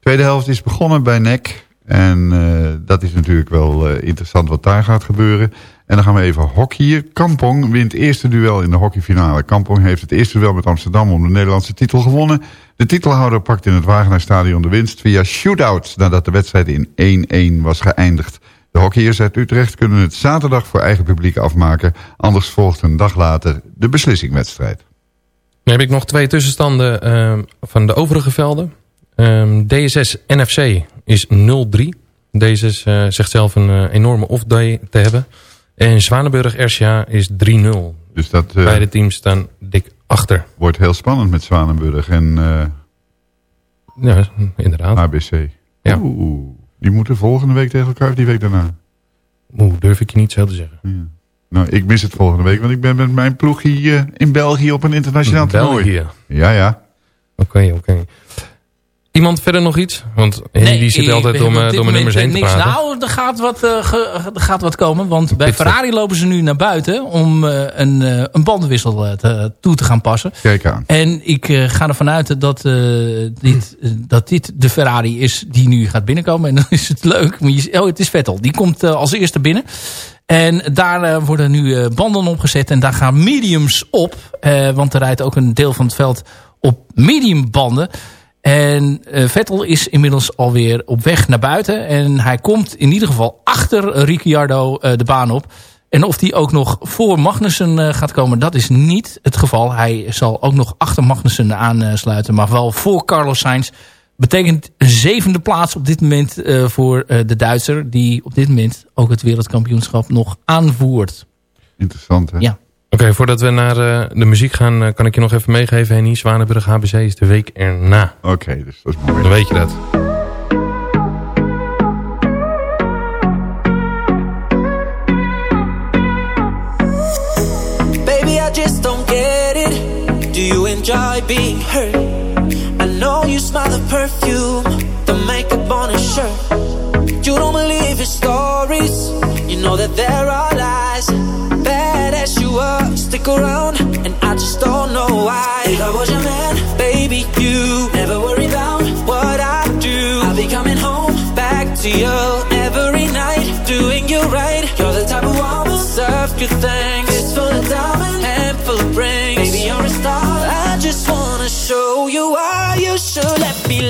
Tweede helft is begonnen bij NEC. En eh, dat is natuurlijk wel eh, interessant wat daar gaat gebeuren. En dan gaan we even hockeyen. Kampong wint eerste duel in de hockeyfinale. Kampong heeft het eerste duel met Amsterdam om de Nederlandse titel gewonnen. De titelhouder pakt in het Wagenaarstadion de winst via shootouts... nadat de wedstrijd in 1-1 was geëindigd. De hockeyers uit Utrecht kunnen het zaterdag voor eigen publiek afmaken. Anders volgt een dag later de beslissingwedstrijd. Dan heb ik nog twee tussenstanden ehm, van de overige velden. Ehm, DSS NFC is 0-3. DSS eh, zegt zelf een eh, enorme off-day te hebben. En Zwanenburg RCA is 3-0. Dus dat eh, Beide teams staan dik achter. wordt heel spannend met Zwanenburg en eh, Ja, inderdaad. ABC. Ja. Oeh, die moeten volgende week tegen elkaar of die week daarna? Oeh, durf ik je niet zo te zeggen. Nou, ik mis het volgende week, want ik ben met mijn ploeg hier eh, in België op een internationaal toernooi. België. Ja, ja. Oké, oké. Iemand verder nog iets? Want Henny die zit altijd ben door mijn door mijn nummers heen te niks. praten. Nou, er gaat, wat, eh, ge- er gaat wat komen. Want bij pitstop. Ferrari lopen ze nu naar buiten om eh, een, eh, een bandenwissel eh, te- toe te gaan passen. Kijk aan. En ik eh, ga ervan uit dat, eh, dit, eh, dat dit de Ferrari is die nu gaat binnenkomen. En dan is het leuk. Maar je, oh, het is Vettel. Die komt eh, als eerste binnen. En daar eh, worden nu eh, banden opgezet. En daar gaan mediums op. Eh, want er rijdt ook een deel van het veld op medium banden. En eh, Vettel is inmiddels alweer op weg naar buiten. En hij komt in ieder geval achter Ricciardo eh, de baan op. En of die ook nog voor Magnussen eh, gaat komen, dat is niet het geval. Hij zal ook nog achter Magnussen aansluiten. Maar wel voor Carlos Sainz. Betekent een zevende plaats op dit moment voor de Duitser. Die op dit moment ook het wereldkampioenschap nog aanvoert. Interessant, hè? Ja. Oké, voordat we naar eh, de muziek gaan, eh, kan ik je nog even meegeven, Henny. Zwanenburg HBC is de week erna. Oké, dus dat is mooi. Dan weet je dat. Baby, I just don't get it. Do you enjoy being hurt? I know you smell the perfume, the makeup on his shirt. You don't believe his stories. You know that there are lies. Around, and I just don't know why. If I was your man, baby, you never worry about what I do. I'll be coming home back to you every night, doing you right. You're the type of woman serve good things. It's full of diamond and full of rings. Baby, you're a star. I just wanna show you why you should let me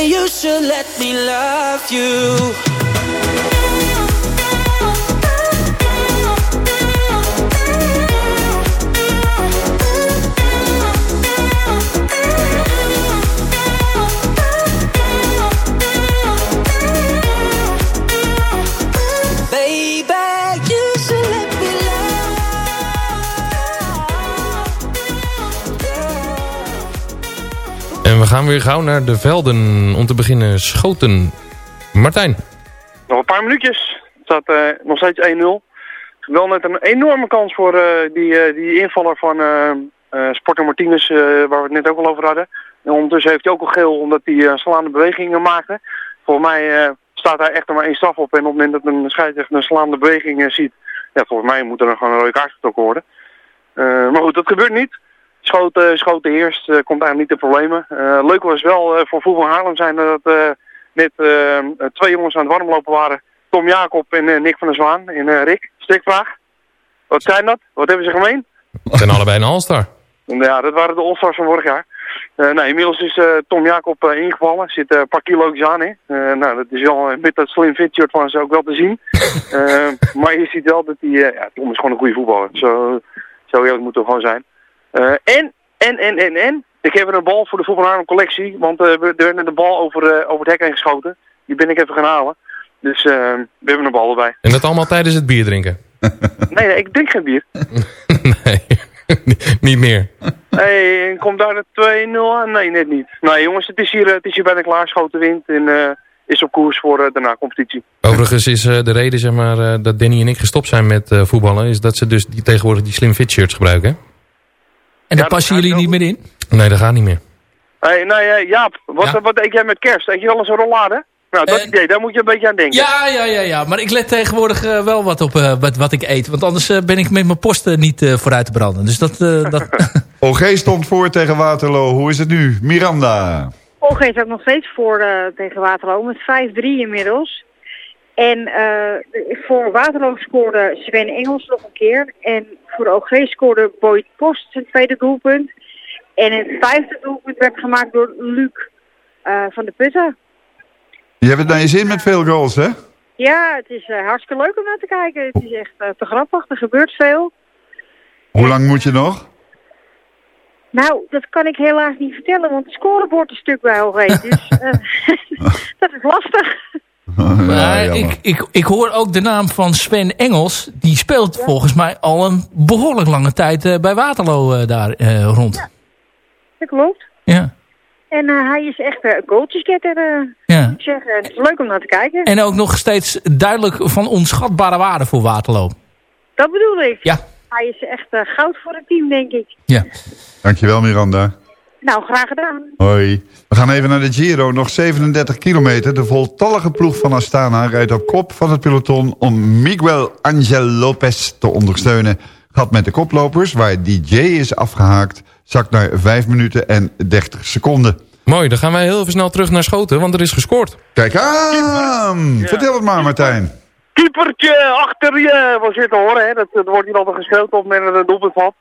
Baby, you should let me love you. Gaan weer gauw naar de velden. Om te beginnen Schoten. Martijn. Nog een paar minuutjes. Het staat eh, nog steeds 1-0. Wel net een enorme kans voor eh, die, eh, die invaller van Sporter Martinez, waar we het net ook al over hadden. En ondertussen heeft hij ook al geel omdat hij slaande bewegingen maakte. Volgens mij staat hij echt maar één staf op. En op het moment dat een scheidsrechter een slaande beweging ziet, ja, volgens mij moet er dan gewoon een rode kaart getrokken worden. Maar goed, dat gebeurt niet. Schoten, schoten eerst, eh, komt eigenlijk niet te problemen. Eh, leuk was wel eh, voor Voetbal Haarlem zijn dat net twee jongens aan het warmlopen waren. Tom Jacob en Nick van der Zwaan. En Rick, stikvraag. Wat zijn dat? Wat hebben ze gemeen? Het zijn allebei een All-Star. Ja, dat waren de All-Stars van vorig jaar. Nou, inmiddels is Tom Jacob eh, ingevallen. Zit een paar kilo's aan, hè. Nou, dat is wel met dat slim fit shirt van ze ook wel te zien. Maar je ziet wel dat hij... ja, Tom is gewoon een goede voetballer. Zo, zo eerlijk moet het gewoon zijn. Eh, en, en, en, en, en... Ik heb er een bal voor de Voetbal collectie. Want eh, we- er werd net een bal over, eh, over het hek heen geschoten. Die ben ik even gaan halen. Dus eh, we hebben een bal erbij. En dat allemaal tijdens het bier drinken. Nee, nee, ik drink geen bier. Niet meer. Hey, en komt daar de 2-0 aan? Nee, net niet. Nee jongens, het is hier, eh, het is hier bijna klaar. Schoten wind en eh, is op koers voor eh, daarna competitie. Overigens is eh, de reden zeg maar, eh, dat Danny en ik gestopt zijn met eh, voetballen... is dat ze dus die, tegenwoordig die slim fit shirts gebruiken. hè? En daar passen jullie niet meer in? Nee, dat gaat niet meer. Hey, nee, eh, Jaap, wat, wat eet jij met kerst? Eet je wel eens een rollade? Nou, dat idee, daar moet je een beetje aan denken. Ja, ja, ja, ja. Maar ik let tegenwoordig eh, wel wat op eh, wat, wat ik eet. Want anders eh, ben ik met mijn posten niet eh, vooruit te branden. Dus dat... eh, dat OG stond voor tegen Waterloo. Hoe is het nu? Miranda. OG staat nog steeds voor eh, tegen Waterloo met 5-3 inmiddels. En eh, voor Waterloo scoorde Sven Engels nog een keer. En voor OG scoorde Boyd Post zijn tweede doelpunt. En het vijfde doelpunt werd gemaakt door Luc eh, van de Putten. Je hebt het naar je zin met veel goals, hè? Ja, het is eh, hartstikke leuk om naar te kijken. Het is echt te grappig. Er gebeurt veel. Hoe lang moet je nog? Nou, dat kan ik helaas niet vertellen, want het scorebord is stuk bij OG. Dus dat is lastig. Maar ik, ik, ik hoor ook de naam van Sven Engels. Die speelt volgens mij al een behoorlijk lange tijd eh, bij Waterloo eh, daar eh, rond. Dat klopt. Ja. En hij is echt een goaltjesgetter, eh Ja. moet ik zeggen. Het is leuk om naar te kijken. En ook nog steeds duidelijk van onschatbare waarde voor Waterloo. Dat bedoel ik. Ja. Hij is echt goud voor het team, denk ik. Dankjewel, Miranda. Nou, graag gedaan. Hoi. We gaan even naar de Giro. Nog 37 kilometer. De voltallige ploeg van Astana rijdt op kop van het peloton... om Miguel Angel Lopez te ondersteunen. Gaat met de koplopers, waar DJ is afgehaakt... zakt naar 5 minuten en 30 seconden. Mooi, dan gaan wij heel even snel terug naar Schoten, want er is gescoord. Kijk aan! Vertel het maar, Martijn. Keepertje achter je was zitten horen, hè. Dat, dat wordt hier altijd geschreeuwd op met een doelpunt.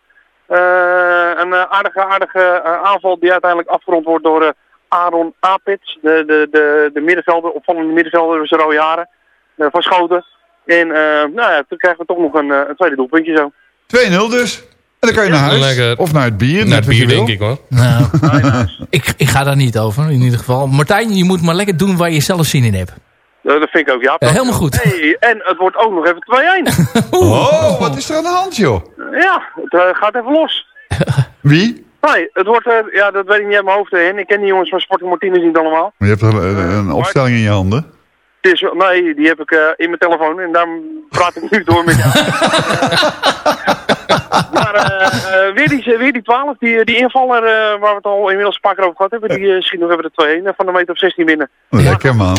Eh, een eh, aardige, aardige eh, aanval die uiteindelijk afgerond wordt door eh, Aaron Apits, de, de, de, de middenvelder, opvallende middenvelder zijn rode jaren, van Schoten. En eh, nou ja, toen krijgen we toch nog een, eh, een tweede doelpuntje zo. 2-0 dus. En dan kan je naar huis. Lekker. Of naar het bier. Naar het bier, denk ik hoor. Nou, ik, ik ga daar niet over, in ieder geval. Martijn, je moet maar lekker doen waar je zelf zin in hebt. Eh, dat vind ik ook, ja. Helemaal goed. Hey, en het wordt ook nog even 2-1. Oh, wat is er aan de hand, joh? ja, het eh, gaat even los. Wie? Nee, het wordt, eh, ja, dat weet ik niet uit mijn hoofd heen. Ik ken die jongens van Sporting Martinez niet allemaal. Je hebt een, een opstelling in je handen. Het is, nee, die heb ik eh, in mijn telefoon en daarom praat ik nu door met jou. maar eh, eh, weer, die, weer die 12, die, die invaller eh, waar we het al inmiddels een paar keer over gehad hebben, die eh, schiet nog even de 2-1 van de meter of 16 binnen. Lekker man.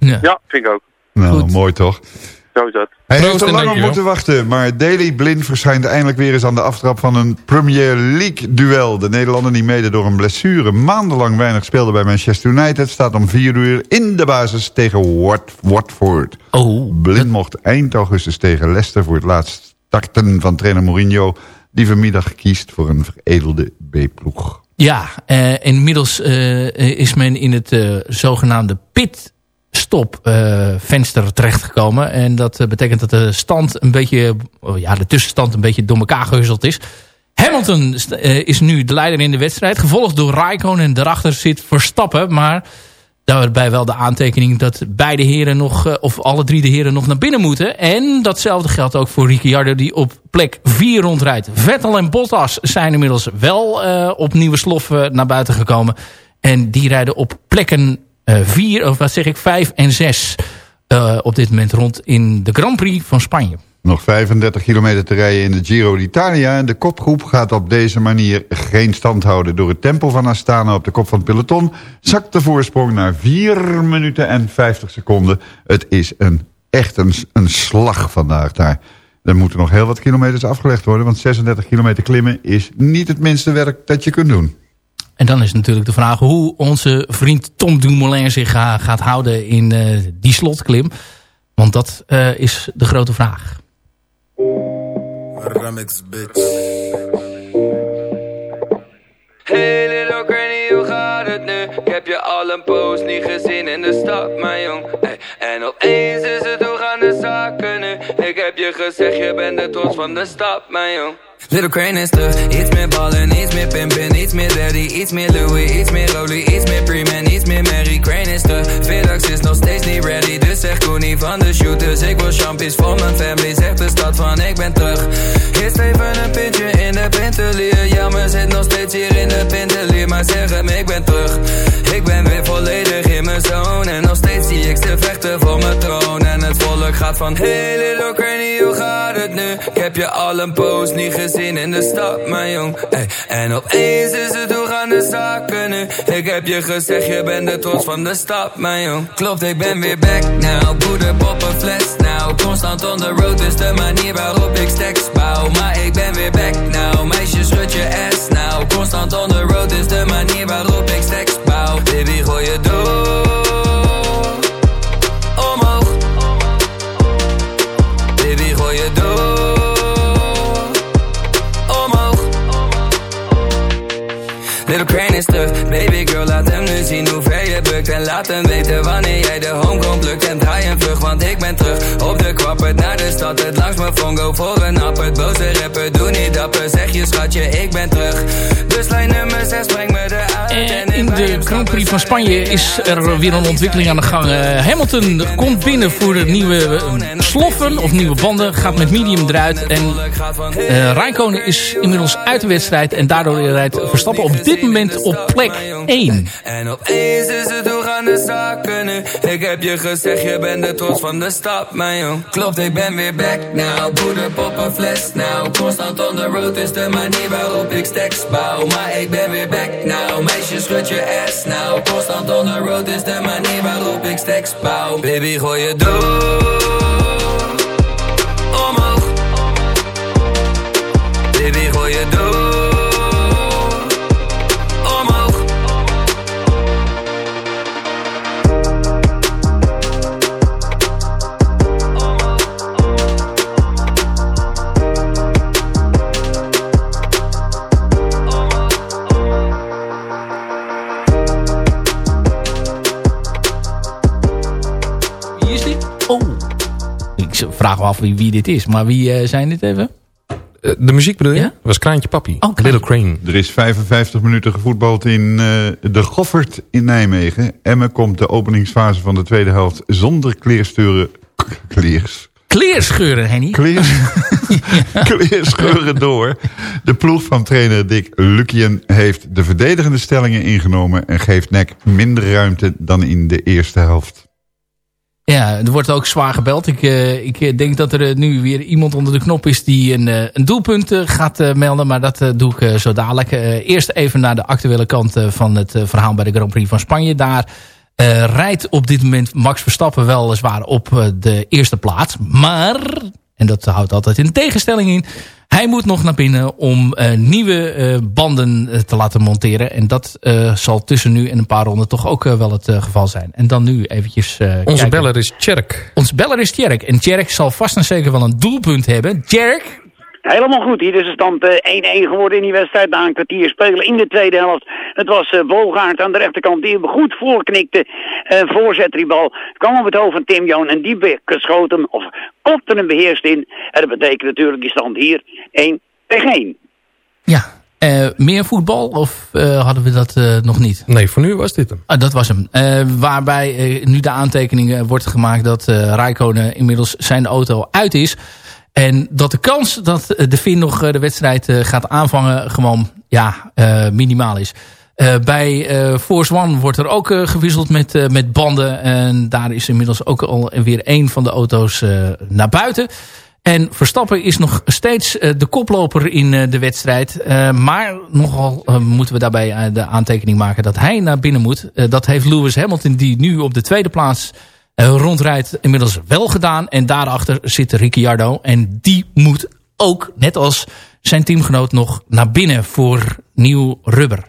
Ja, vind ik ook. Nou, mooi toch? Zo is dat. Hij heeft Proost er lang op moeten wachten, maar Daley Blind verschijnt eindelijk weer eens aan de aftrap van een Premier League duel. De Nederlander die mede door een blessure maandenlang weinig speelde bij Manchester United... staat om vier uur in de basis tegen Wat Watford. Oh, Blind mocht eind augustus tegen Leicester voor het laatst starten van trainer Mourinho... die vanmiddag kiest voor een veredelde B-ploeg. Ja, eh, inmiddels eh, is men in het eh, zogenaamde pitstop eh venster terechtgekomen. En dat eh, betekent dat de stand een beetje, oh ja, de tussenstand een beetje door elkaar gehuzzeld is. Hamilton eh, is nu de leider in de wedstrijd, gevolgd door Raikkonen en daarachter zit Verstappen. Maar daarbij wel de aantekening dat beide heren nog, eh, of alle drie de heren nog naar binnen moeten. En datzelfde geldt ook voor Ricciardo die op plek 4 rondrijdt. Vettel en Bottas zijn inmiddels wel eh, op nieuwe sloffen naar buiten gekomen. En die rijden op plekken 4, of wat zeg ik, 5 en 6 op dit moment rond in de Grand Prix van Spanje. Nog 35 kilometer te rijden in de Giro d'Italia. En de kopgroep gaat op deze manier geen stand houden. Door het tempo van Astana op de kop van het peloton... zakt de voorsprong naar 4 minuten en 50 seconden. Het is een, echt een, een slag vandaag daar. Er moeten nog heel wat kilometers afgelegd worden... want 36 kilometer klimmen is niet het minste werk dat je kunt doen. En dan is natuurlijk de vraag hoe onze vriend Tom Dumoulin zich ga- gaat houden in eh, die slotklim. Want dat eh, is de grote vraag. Remix, bitch. Hey little granny, hoe gaat het nu? Ik heb je al een poos niet gezien in de stad, mijn jong. Hey, en opeens is het hoe gaan de zaken nu? Ik heb je gezegd, je bent de trots van de stad, mijn jong. Little Crane is terug, iets meer ballen, iets meer pimpin, iets meer daddy, iets meer Louis, iets meer Rolly, iets meer Preman, iets meer Mary. Crane is terug, Vedax is nog steeds niet ready, dus zeg Koenie van de shooters. Ik wil champies voor mijn family, zegt de stad van ik ben terug. Eerst even een pintje in de pintelier, jammer zit nog steeds hier in de pintelier, maar zeg hem ik ben terug. Ik ben weer volledig in mijn zone en nog steeds zie ik ze vechten voor mijn troon. En het volk gaat van, hey little Crane, hoe gaat het nu? Ik heb je al een poos niet gezien in de stad, mijn jong. Ey, en opeens is het hoe gaan de zaken nu? Ik heb je gezegd, je bent de trots van de stad, mijn jong. Klopt, ik ben weer back now. Poeder, pop een fles now. Constant on the road is de manier waarop ik stacks bouw. Maar ik ben weer back now. Meisje, schud je ass now. Constant on the road is de manier waarop ik stacks bouw. Baby, gooi je door. Baby girl, laat hem nu zien hoe ver je bukt. En laat hem weten wanneer jij de homegrown plukt En draai een vlug, want ik ben terug. Op de kwappert naar de stad, het langs mijn fongo voor een appert Boze rapper, doe niet dapper, zeg je schatje, ik ben terug. Dus lijn nummer 6, breng me eruit. En In de Grand Prix van Spanje is er weer een ontwikkeling aan de gang. Eh, Hamilton komt binnen voor de nieuwe eh, sloffen of nieuwe banden. Gaat met medium eruit. En Rijkonen is inmiddels uit de wedstrijd. En daardoor rijdt Verstappen op dit moment op plek 1. En opeens is het hoe gaan de zaken nu? Ik heb je gezegd, je bent de trots van de stad, mijn jong. Klopt, ik ben weer back now. Poeder, pop een fles now. Constant on the road is de manier waarop ik stacks bouw. Maar ik ben weer back now. Meisje, schud je ass now. Constant on the road is de manier waarop ik stacks bouw. Baby, gooi je door. Omhoog. Baby, gooi je door Ik vraag me af wie, wie dit is. Maar wie eh, zijn dit even? Eh, de muziek bedoel je? was Kraantje Papi. Little Crane. Er is 55 minuten gevoetbald in eh, de Goffert in Nijmegen. Emmen komt de openingsfase van de tweede helft zonder kleersturen... Kleers... Kleerscheuren, Henny. Kleers, kleerscheuren door. De ploeg van trainer Dick Lukien heeft de verdedigende stellingen ingenomen... en geeft NEC minder ruimte dan in de eerste helft. Ja, er wordt ook zwaar gebeld. Ik, uh, ik denk dat er nu weer iemand onder de knop is die een, een doelpunt gaat melden. Maar dat doe ik zo dadelijk. eerst even naar de actuele kant van het verhaal bij de Grand Prix van Spanje. Daar rijdt op dit moment Max Verstappen weliswaar op de eerste plaats. Maar, en dat houdt altijd in tegenstelling in... Hij moet nog naar binnen om uh, nieuwe uh, banden uh, te laten monteren. En dat zal tussen nu en een paar ronden toch ook wel het geval zijn. En dan nu eventjes Onze kijken. beller is Tjerk. Onze beller is Tjerk. En Tjerk zal vast en zeker wel een doelpunt hebben. Tjerk, Helemaal goed. Hier is de stand 1-1 geworden in die wedstrijd. Na een kwartier spelen in de tweede helft. Het was uh, Bolgaard aan de rechterkant die hem goed voorknikte. Uh, voorzet die bal. Kwam op het hoofd van Tim Joon en die geschoten hem. Of kopte hem beheerst in. En dat betekent natuurlijk die stand hier 1 tegen 1. Ja, uh, meer voetbal of uh, hadden we dat uh, nog niet? Nee, voor nu was dit hem. Ah, dat was hem. waarbij nu de aantekening wordt gemaakt dat Rijkonen inmiddels zijn auto uit is. En dat de kans dat de Fin nog de wedstrijd gaat aanvangen gewoon ja, minimaal is. Bij Force One wordt er ook gewisseld met, met banden. En daar is inmiddels ook al weer één van de auto's naar buiten. En Verstappen is nog steeds de koploper in de wedstrijd. maar nogal moeten we daarbij de aantekening maken dat hij naar binnen moet. dat heeft Lewis Hamilton die nu op de tweede plaats rondrijdt inmiddels wel gedaan. En daarachter zit Ricciardo. En die moet ook, net als zijn teamgenoot, nog naar binnen voor nieuw rubber.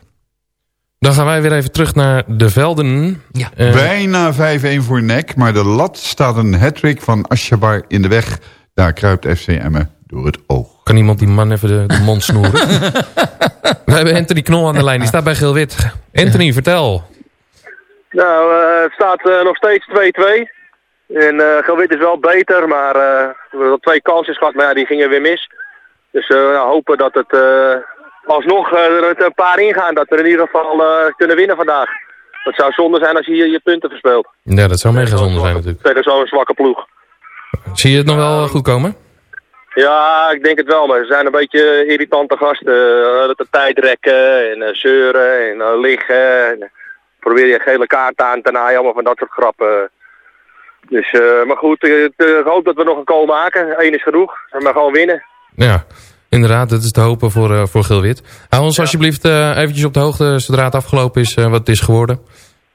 Dan gaan wij weer even terug naar de velden. Ja. Uh, Bijna 5-1 voor NEC, maar de lat staat een hattrick van Ashabar in de weg. Daar kruipt FC Emmen door het oog. Kan iemand die man even de, de mond snoeren? we hebben Anthony Knol aan de lijn, die staat bij Geel-Wit. Anthony, ja. vertel. Nou, uh, het staat uh, nog steeds 2-2. En uh, Geel-Wit is wel beter, maar we hebben twee kansjes gehad, maar ja, die gingen weer mis. Dus we hopen dat het alsnog er een paar ingaan. Dat we in ieder geval kunnen winnen vandaag. Dat zou zonde zijn als je hier je punten verspeelt. Ja, dat zou mega zonde zijn natuurlijk. Tegen zo'n zwakke ploeg. Zie je het nog wel goed komen? Ja, ik denk het wel. Maar ze zijn een beetje irritante gasten. Uh, de tijd rekken en zeuren en liggen. En, probeer je gele kaart aan te naaien. Allemaal van dat soort grappen. Dus, maar goed, ik hoop dat we nog een goal maken. Eén is genoeg. En maar gewoon winnen. Ja. Inderdaad, dat is te hopen voor, uh, voor Geel-Wit. Hou ons ja. alsjeblieft uh, eventjes op de hoogte zodra het afgelopen is uh, wat het is geworden.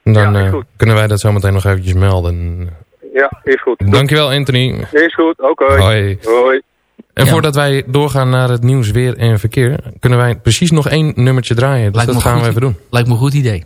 En dan ja, kunnen wij dat zometeen nog eventjes melden. Ja, is goed. Dankjewel Anthony. Is goed, oké. Okay. Hoi. Hoi. En ja. voordat wij doorgaan naar het nieuws, weer en verkeer... kunnen wij precies nog één nummertje draaien. Dus Lijkt dat gaan we even doen. Lijkt me een goed idee.